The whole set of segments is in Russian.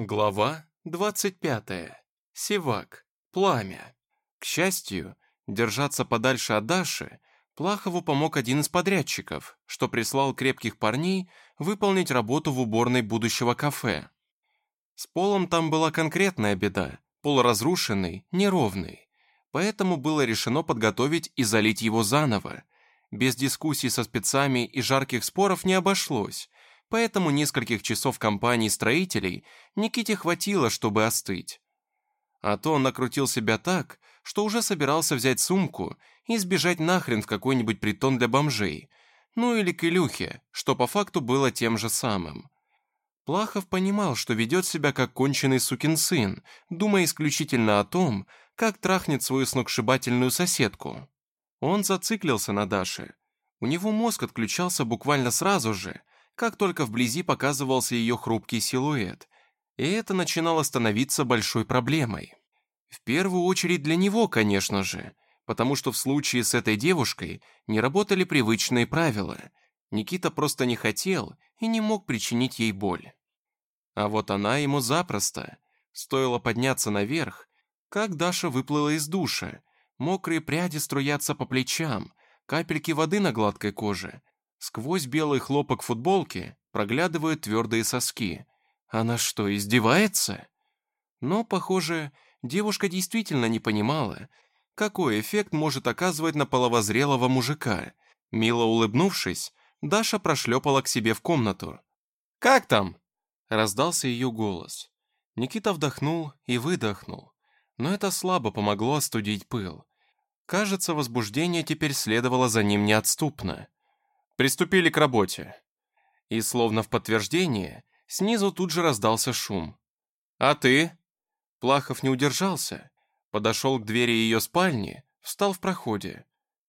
Глава 25. Севак. Пламя. К счастью, держаться подальше от Даши Плахову помог один из подрядчиков, что прислал крепких парней выполнить работу в уборной будущего кафе. С полом там была конкретная беда, пол разрушенный, неровный. Поэтому было решено подготовить и залить его заново. Без дискуссий со спецами и жарких споров не обошлось, поэтому нескольких часов компании строителей Никите хватило, чтобы остыть. А то он накрутил себя так, что уже собирался взять сумку и сбежать нахрен в какой-нибудь притон для бомжей, ну или к Илюхе, что по факту было тем же самым. Плахов понимал, что ведет себя как конченый сукин сын, думая исключительно о том, как трахнет свою сногсшибательную соседку. Он зациклился на Даше. У него мозг отключался буквально сразу же, как только вблизи показывался ее хрупкий силуэт, и это начинало становиться большой проблемой. В первую очередь для него, конечно же, потому что в случае с этой девушкой не работали привычные правила. Никита просто не хотел и не мог причинить ей боль. А вот она ему запросто. Стоило подняться наверх, как Даша выплыла из душа, мокрые пряди струятся по плечам, капельки воды на гладкой коже, Сквозь белый хлопок футболки проглядывают твердые соски. Она что, издевается? Но, похоже, девушка действительно не понимала, какой эффект может оказывать на половозрелого мужика. Мило улыбнувшись, Даша прошлепала к себе в комнату. «Как там?» – раздался ее голос. Никита вдохнул и выдохнул, но это слабо помогло остудить пыл. Кажется, возбуждение теперь следовало за ним неотступно. Приступили к работе. И словно в подтверждение, снизу тут же раздался шум. «А ты?» Плахов не удержался, подошел к двери ее спальни, встал в проходе.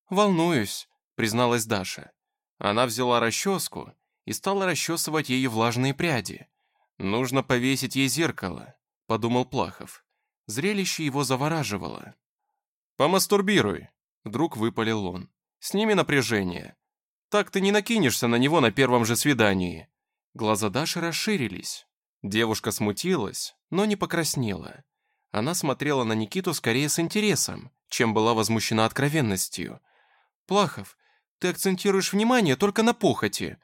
«Волнуюсь», — призналась Даша. Она взяла расческу и стала расчесывать ей влажные пряди. «Нужно повесить ей зеркало», — подумал Плахов. Зрелище его завораживало. «Помастурбируй», — вдруг выпалил он. «Сними напряжение. Так ты не накинешься на него на первом же свидании». Глаза Даши расширились. Девушка смутилась, но не покраснела. Она смотрела на Никиту скорее с интересом, чем была возмущена откровенностью. «Плахов, ты акцентируешь внимание только на похоти.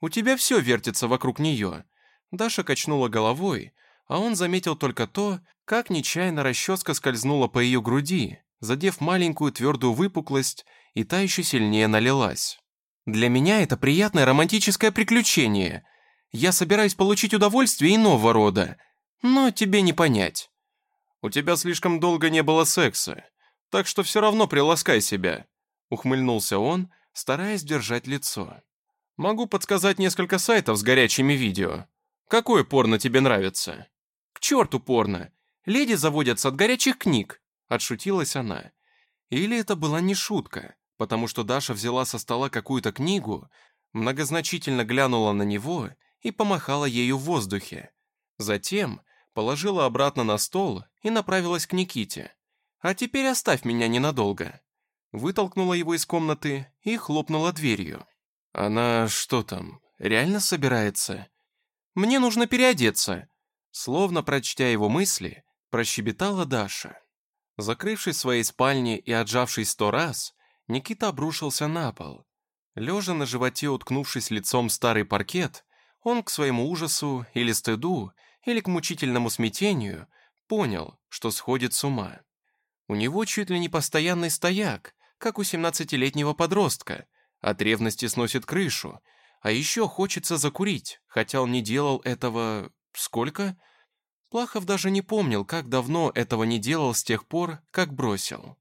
У тебя все вертится вокруг нее». Даша качнула головой, а он заметил только то, как нечаянно расческа скользнула по ее груди, задев маленькую твердую выпуклость, и та еще сильнее налилась. Для меня это приятное романтическое приключение. Я собираюсь получить удовольствие иного рода, но тебе не понять. У тебя слишком долго не было секса, так что все равно приласкай себя», ухмыльнулся он, стараясь держать лицо. «Могу подсказать несколько сайтов с горячими видео. Какое порно тебе нравится?» «К черту порно! Леди заводятся от горячих книг!» Отшутилась она. Или это была не шутка? Потому что Даша взяла со стола какую-то книгу, многозначительно глянула на него и помахала ею в воздухе. Затем положила обратно на стол и направилась к Никите. «А теперь оставь меня ненадолго». Вытолкнула его из комнаты и хлопнула дверью. «Она что там, реально собирается?» «Мне нужно переодеться», словно прочтя его мысли, прощебетала Даша. Закрывшись в своей спальне и отжавшись сто раз, Никита обрушился на пол. Лежа на животе, уткнувшись лицом в старый паркет, он к своему ужасу или стыду, или к мучительному смятению понял, что сходит с ума. У него чуть ли не постоянный стояк, как у 17-летнего подростка, от ревности сносит крышу, а еще хочется закурить, хотя он не делал этого... сколько? Плахов даже не помнил, как давно этого не делал с тех пор, как бросил.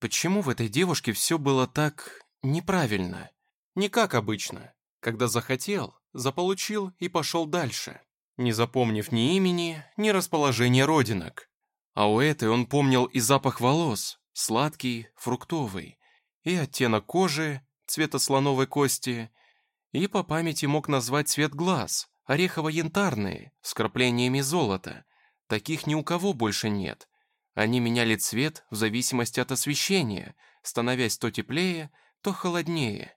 Почему в этой девушке все было так неправильно? Не как обычно. Когда захотел, заполучил и пошел дальше, не запомнив ни имени, ни расположения родинок. А у этой он помнил и запах волос, сладкий, фруктовый, и оттенок кожи, цвета слоновой кости, и по памяти мог назвать цвет глаз, орехово-янтарные, с краплениями золота. Таких ни у кого больше нет, они меняли цвет в зависимости от освещения, становясь то теплее, то холоднее.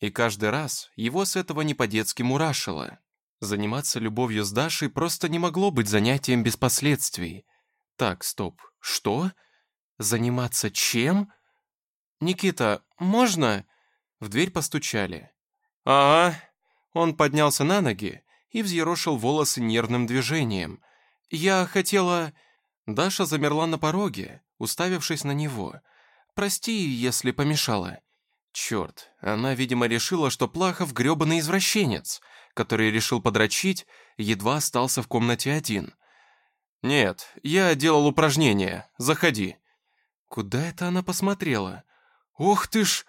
И каждый раз его с этого не по-детски мурашило. Заниматься любовью с Дашей просто не могло быть занятием без последствий. Так, стоп, что? Заниматься чем? «Никита, можно?» В дверь постучали. «Ага». Он поднялся на ноги и взъерошил волосы нервным движением. «Я хотела...» Даша замерла на пороге, уставившись на него. «Прости, если помешала». Черт, она, видимо, решила, что Плахов грёбаный извращенец, который решил подрочить, едва остался в комнате один. «Нет, я делал упражнения. Заходи». Куда это она посмотрела? «Ух ты ж!»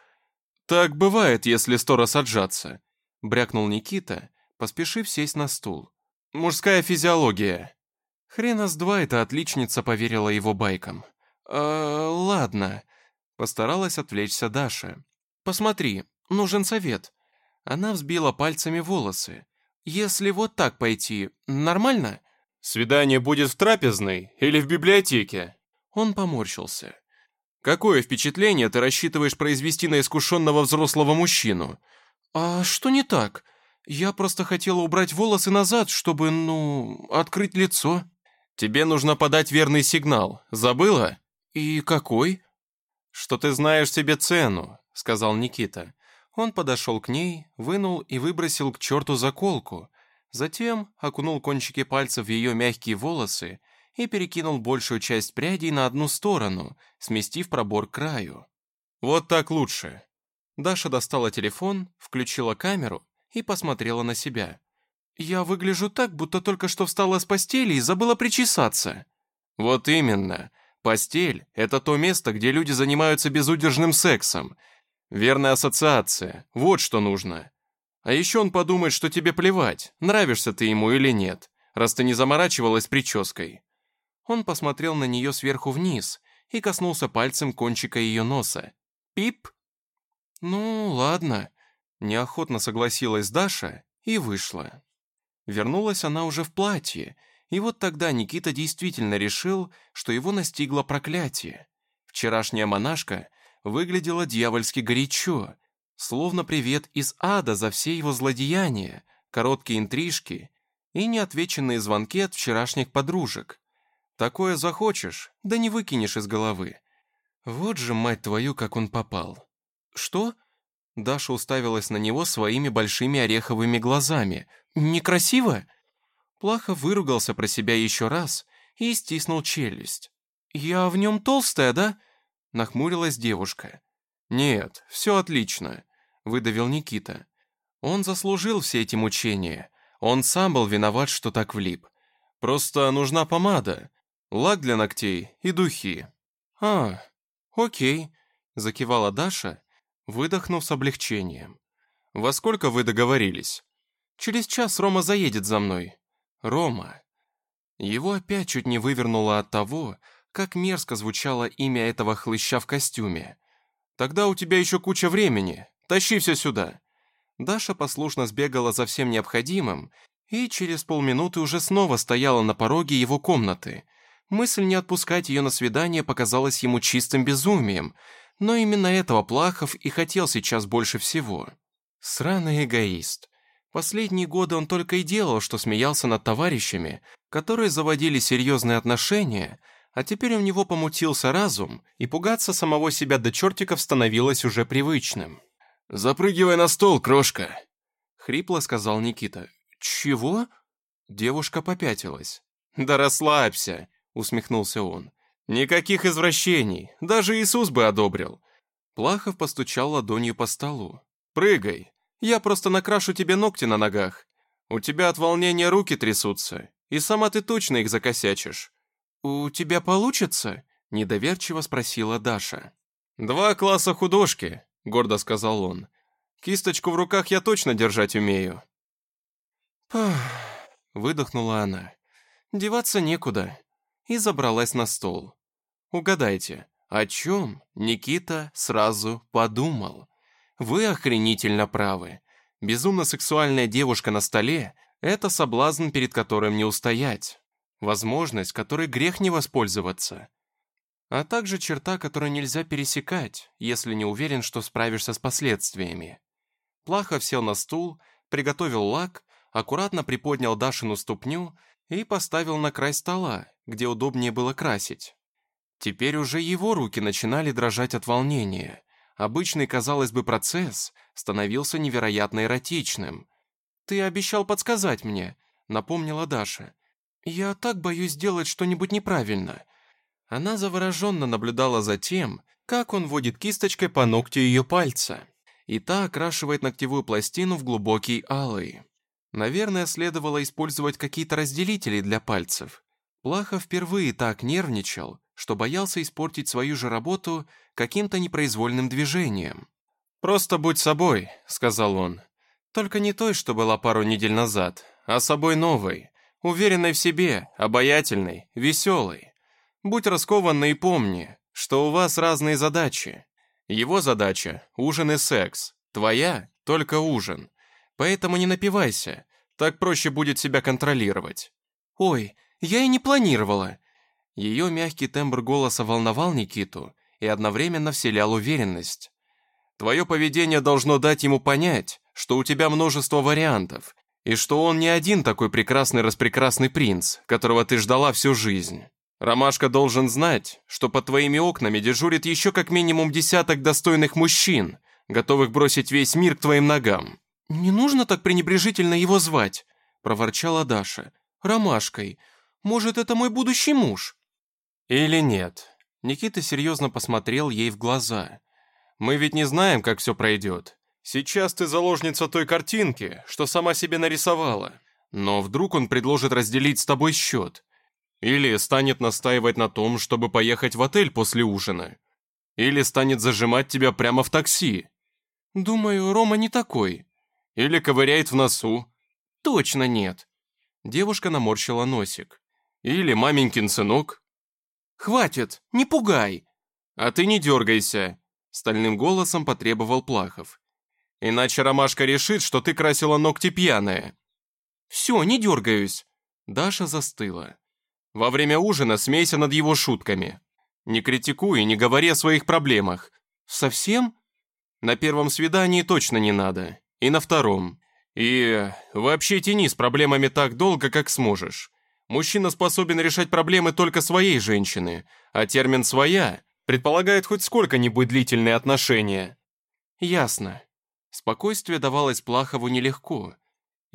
«Так бывает, если сто раз отжаться», — брякнул Никита, поспешив сесть на стул. «Мужская физиология». Хрена с два эта отличница поверила его байкам. «Э, ладно», — постаралась отвлечься Даша. «Посмотри, нужен совет». Она взбила пальцами волосы. «Если вот так пойти, нормально?» «Свидание будет в трапезной или в библиотеке?» Он поморщился. Какое впечатление ты рассчитываешь произвести на искушенного взрослого мужчину? А что не так? Я просто хотела убрать волосы назад, чтобы, ну, открыть лицо. Тебе нужно подать верный сигнал. Забыла? И какой? Что ты знаешь себе цену, сказал Никита. Он подошел к ней, вынул и выбросил к черту заколку. Затем окунул кончики пальцев в ее мягкие волосы и перекинул большую часть прядей на одну сторону, сместив пробор к краю. «Вот так лучше». Даша достала телефон, включила камеру и посмотрела на себя. «Я выгляжу так, будто только что встала с постели и забыла причесаться». «Вот именно. Постель — это то место, где люди занимаются безудержным сексом. Верная ассоциация. Вот что нужно. А еще он подумает, что тебе плевать, нравишься ты ему или нет, раз ты не заморачивалась прической. Он посмотрел на нее сверху вниз и коснулся пальцем кончика ее носа. «Пип!» «Ну, ладно», — неохотно согласилась Даша и вышла. Вернулась она уже в платье, и вот тогда Никита действительно решил, что его настигло проклятие. Вчерашняя монашка выглядела дьявольски горячо, словно привет из ада за все его злодеяния, короткие интрижки и неотвеченные звонки от вчерашних подружек. Такое захочешь, да не выкинешь из головы. Вот же, мать твою, как он попал. Что? Даша уставилась на него своими большими ореховыми глазами. Некрасиво? Плохо выругался про себя еще раз и стиснул челюсть. «Я в нем толстая, да?» Нахмурилась девушка. «Нет, все отлично», — выдавил Никита. Он заслужил все эти мучения. Он сам был виноват, что так влип. Просто нужна помада лак для ногтей и духи». «А, окей», — закивала Даша, выдохнув с облегчением. «Во сколько вы договорились?» «Через час Рома заедет за мной». «Рома». Его опять чуть не вывернуло от того, как мерзко звучало имя этого хлыща в костюме. «Тогда у тебя еще куча времени. Тащи все сюда». Даша послушно сбегала за всем необходимым и через полминуты уже снова стояла на пороге его комнаты, Мысль не отпускать ее на свидание показалась ему чистым безумием, но именно этого Плахов и хотел сейчас больше всего. Сраный эгоист. Последние годы он только и делал, что смеялся над товарищами, которые заводили серьезные отношения, а теперь у него помутился разум, и пугаться самого себя до чертиков становилось уже привычным. «Запрыгивай на стол, крошка!» — хрипло сказал Никита. «Чего?» Девушка попятилась. «Да расслабься!» усмехнулся он. «Никаких извращений, даже Иисус бы одобрил». Плахов постучал ладонью по столу. «Прыгай, я просто накрашу тебе ногти на ногах. У тебя от волнения руки трясутся, и сама ты точно их закосячишь». «У тебя получится?» – недоверчиво спросила Даша. «Два класса художки», – гордо сказал он. «Кисточку в руках я точно держать умею». «Пах», – выдохнула она. «Деваться некуда и забралась на стол. Угадайте, о чем Никита сразу подумал? Вы охренительно правы. Безумно сексуальная девушка на столе – это соблазн, перед которым не устоять. Возможность, которой грех не воспользоваться. А также черта, которую нельзя пересекать, если не уверен, что справишься с последствиями. Плахов сел на стул, приготовил лак, аккуратно приподнял Дашину ступню и поставил на край стола, где удобнее было красить. Теперь уже его руки начинали дрожать от волнения. Обычный, казалось бы, процесс становился невероятно эротичным. «Ты обещал подсказать мне», — напомнила Даша. «Я так боюсь сделать что-нибудь неправильно». Она завороженно наблюдала за тем, как он водит кисточкой по ногтю ее пальца, и та окрашивает ногтевую пластину в глубокий алый. Наверное, следовало использовать какие-то разделители для пальцев. Плахов впервые так нервничал, что боялся испортить свою же работу каким-то непроизвольным движением. «Просто будь собой», — сказал он. «Только не той, что была пару недель назад, а собой новой, уверенной в себе, обаятельной, веселой. Будь раскованной и помни, что у вас разные задачи. Его задача — ужин и секс, твоя — только ужин. Поэтому не напивайся, так проще будет себя контролировать». «Ой, я и не планировала». Ее мягкий тембр голоса волновал Никиту и одновременно вселял уверенность. «Твое поведение должно дать ему понять, что у тебя множество вариантов, и что он не один такой прекрасный-распрекрасный принц, которого ты ждала всю жизнь. Ромашка должен знать, что под твоими окнами дежурит еще как минимум десяток достойных мужчин, готовых бросить весь мир к твоим ногам. «Не нужно так пренебрежительно его звать», — проворчала Даша. «Ромашкой. Может, это мой будущий муж?» «Или нет?» Никита серьезно посмотрел ей в глаза. «Мы ведь не знаем, как все пройдет. Сейчас ты заложница той картинки, что сама себе нарисовала. Но вдруг он предложит разделить с тобой счет. Или станет настаивать на том, чтобы поехать в отель после ужина. Или станет зажимать тебя прямо в такси. Думаю, Рома не такой. Или ковыряет в носу. Точно нет. Девушка наморщила носик. Или маменькин сынок. Хватит, не пугай. А ты не дергайся. Стальным голосом потребовал Плахов. Иначе Ромашка решит, что ты красила ногти пьяная. Все, не дергаюсь. Даша застыла. Во время ужина смейся над его шутками. Не критикуй и не говори о своих проблемах. Совсем? На первом свидании точно не надо. И на втором. И вообще тяни с проблемами так долго, как сможешь. Мужчина способен решать проблемы только своей женщины, а термин «своя» предполагает хоть сколько-нибудь длительные отношения. Ясно. Спокойствие давалось Плахову нелегко,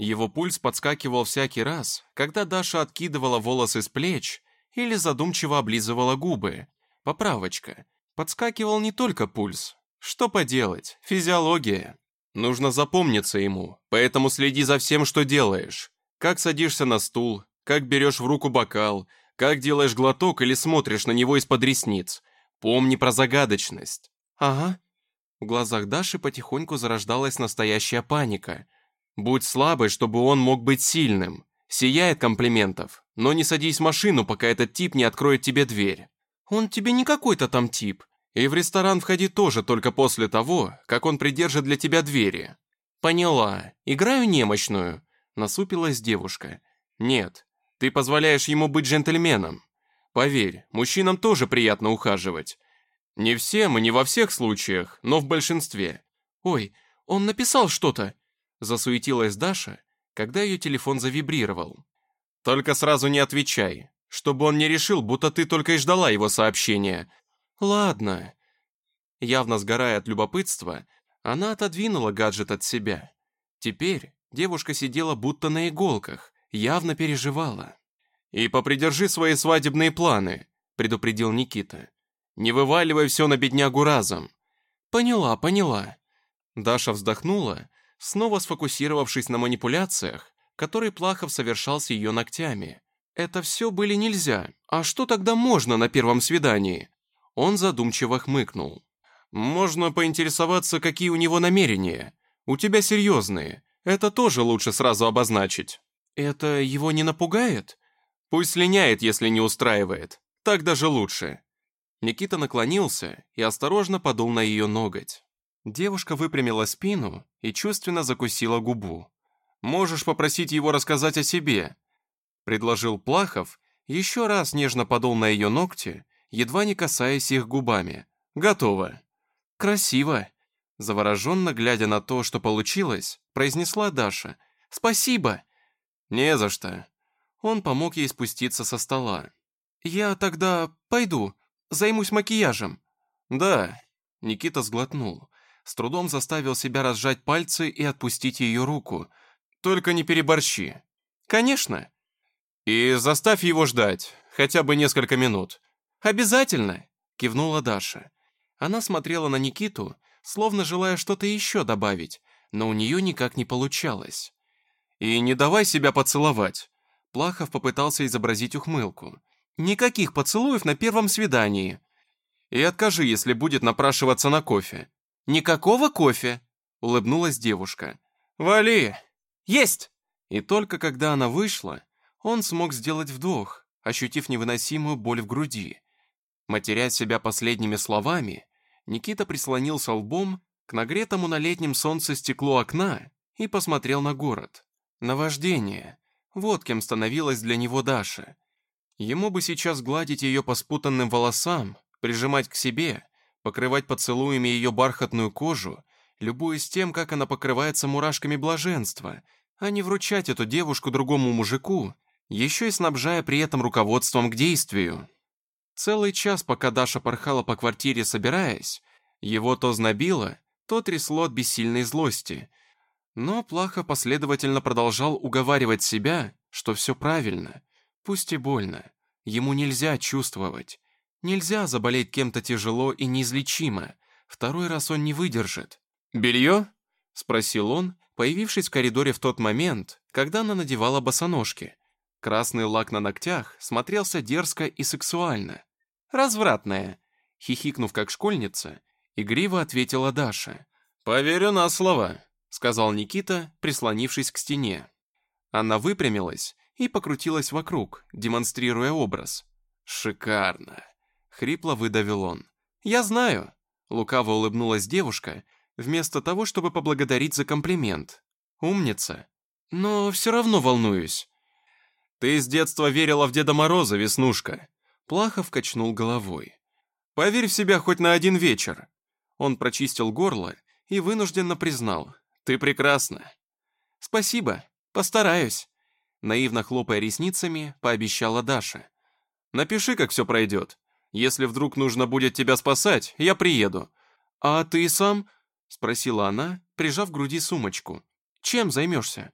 его пульс подскакивал всякий раз, когда Даша откидывала волосы с плеч или задумчиво облизывала губы. Поправочка. Подскакивал не только пульс. Что поделать, физиология. Нужно запомниться ему, поэтому следи за всем, что делаешь. Как садишься на стул, как берешь в руку бокал, как делаешь глоток или смотришь на него из-под ресниц. Помни про загадочность. Ага. В глазах Даши потихоньку зарождалась настоящая паника – Будь слабой, чтобы он мог быть сильным. Сияет комплиментов, но не садись в машину, пока этот тип не откроет тебе дверь. Он тебе не какой-то там тип. И в ресторан входи тоже только после того, как он придержит для тебя двери. Поняла. Играю немощную. Насупилась девушка. Нет, ты позволяешь ему быть джентльменом. Поверь, мужчинам тоже приятно ухаживать. Не всем и не во всех случаях, но в большинстве. Ой, он написал что-то. Засуетилась Даша, когда ее телефон завибрировал. «Только сразу не отвечай, чтобы он не решил, будто ты только и ждала его сообщения». «Ладно». Явно сгорая от любопытства, она отодвинула гаджет от себя. Теперь девушка сидела будто на иголках, явно переживала. «И попридержи свои свадебные планы», — предупредил Никита. «Не вываливай все на беднягу разом». «Поняла, поняла». Даша вздохнула снова сфокусировавшись на манипуляциях, которые Плахов совершал с ее ногтями. «Это все были нельзя. А что тогда можно на первом свидании?» Он задумчиво хмыкнул. «Можно поинтересоваться, какие у него намерения. У тебя серьезные. Это тоже лучше сразу обозначить». «Это его не напугает?» «Пусть слиняет, если не устраивает. Так даже лучше». Никита наклонился и осторожно подул на ее ноготь. Девушка выпрямила спину и чувственно закусила губу. «Можешь попросить его рассказать о себе», — предложил Плахов, еще раз нежно подул на ее ногти, едва не касаясь их губами. «Готово». «Красиво», — завороженно глядя на то, что получилось, произнесла Даша. «Спасибо», «Не за что». Он помог ей спуститься со стола. «Я тогда пойду, займусь макияжем». «Да». Никита сглотнул. С трудом заставил себя разжать пальцы и отпустить ее руку. «Только не переборщи». «Конечно». «И заставь его ждать, хотя бы несколько минут». «Обязательно», — кивнула Даша. Она смотрела на Никиту, словно желая что-то еще добавить, но у нее никак не получалось. «И не давай себя поцеловать!» Плахов попытался изобразить ухмылку. «Никаких поцелуев на первом свидании!» «И откажи, если будет напрашиваться на кофе!» «Никакого кофе!» — улыбнулась девушка. «Вали!» «Есть!» И только когда она вышла, он смог сделать вдох, ощутив невыносимую боль в груди. Матеря себя последними словами, Никита прислонился лбом к нагретому на летнем солнце стеклу окна и посмотрел на город. Наваждение. Вот кем становилась для него Даша. Ему бы сейчас гладить ее по спутанным волосам, прижимать к себе, покрывать поцелуями ее бархатную кожу, любуясь тем, как она покрывается мурашками блаженства, а не вручать эту девушку другому мужику, еще и снабжая при этом руководством к действию. Целый час, пока Даша порхала по квартире, собираясь, его то знобило, то трясло от бессильной злости, но Плаха последовательно продолжал уговаривать себя, что все правильно, пусть и больно. Ему нельзя чувствовать. Нельзя заболеть кем-то тяжело и неизлечимо. Второй раз он не выдержит. «Белье?» — спросил он, появившись в коридоре в тот момент, когда она надевала босоножки. Красный лак на ногтях смотрелся дерзко и сексуально. «Развратная!» — хихикнув как школьница, игриво ответила Даша. «Поверю на слово», — сказал Никита, прислонившись к стене. Она выпрямилась и покрутилась вокруг, демонстрируя образ. «Шикарно!» — хрипло выдавил он. «Я знаю!» — лукаво улыбнулась девушка, вместо того, чтобы поблагодарить за комплимент. «Умница! Но все равно волнуюсь!» «Ты с детства верила в Деда Мороза, Веснушка!» Плахов качнул головой. «Поверь в себя хоть на один вечер!» Он прочистил горло и вынужденно признал. Ты прекрасна». «Спасибо, постараюсь», — наивно хлопая ресницами, пообещала Даша. «Напиши, как все пройдет. Если вдруг нужно будет тебя спасать, я приеду». «А ты сам?» — спросила она, прижав к груди сумочку. «Чем займешься?»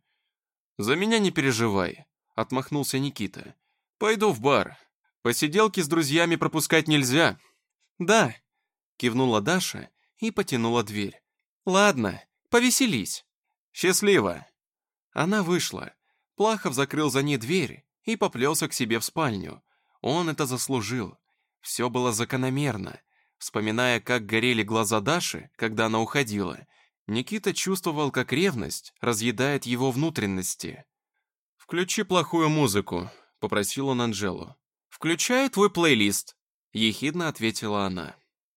«За меня не переживай», — отмахнулся Никита. «Пойду в бар. Посиделки с друзьями пропускать нельзя». «Да», — кивнула Даша и потянула дверь. «Ладно, Повеселись. Счастливо. Она вышла. Плахов закрыл за ней дверь и поплелся к себе в спальню. Он это заслужил. Все было закономерно. Вспоминая, как горели глаза Даши, когда она уходила, Никита чувствовал, как ревность разъедает его внутренности. «Включи плохую музыку», — попросил он Анжелу. «Включай твой плейлист», — ехидно ответила она.